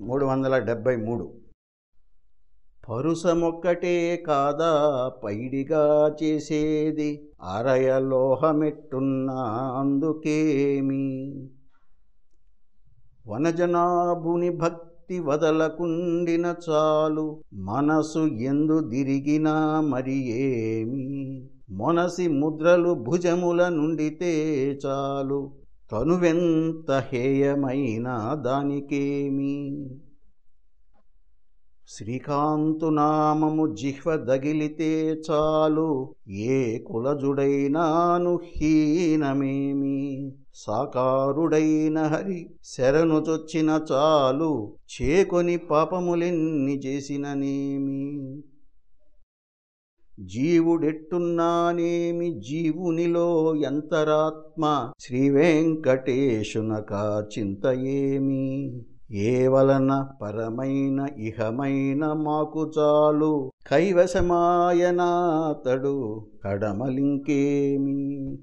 మూడు వందల డెబ్భై మూడు. పరుసమొక్కటే కాదా పైడిగా చేసేది? అరయలోహమెట్టున్నా అందుకేమి? వనజనాభుని భక్తి వదలకుండిన చాలు. మనసు ఎందు దిరిగినా మరి ఏమి? మొనసి ముద్రలు భుజముల నుండితే చాలు. తనువెంత హేయమైన దానికేమి? శ్రీకాంతు నామము జిహ్వ దగిలితే చాలు ఏ కులజుడైనాను హీనమేమి? సాకారుడైన హరి శరణుచొచ్చిన చాలు చేకొని పాపములెన్ని చేసిననేమి? జీవుడెట్టున్నానేమి జీవునిలో ఎంతరాత్మ శ్రీ వెంకటేశునక చింత ఏమి ఏ వలన పరమైన ఇహమైన మాకు చాలు? కైవశమాయనాతడు కడమలింకేమి?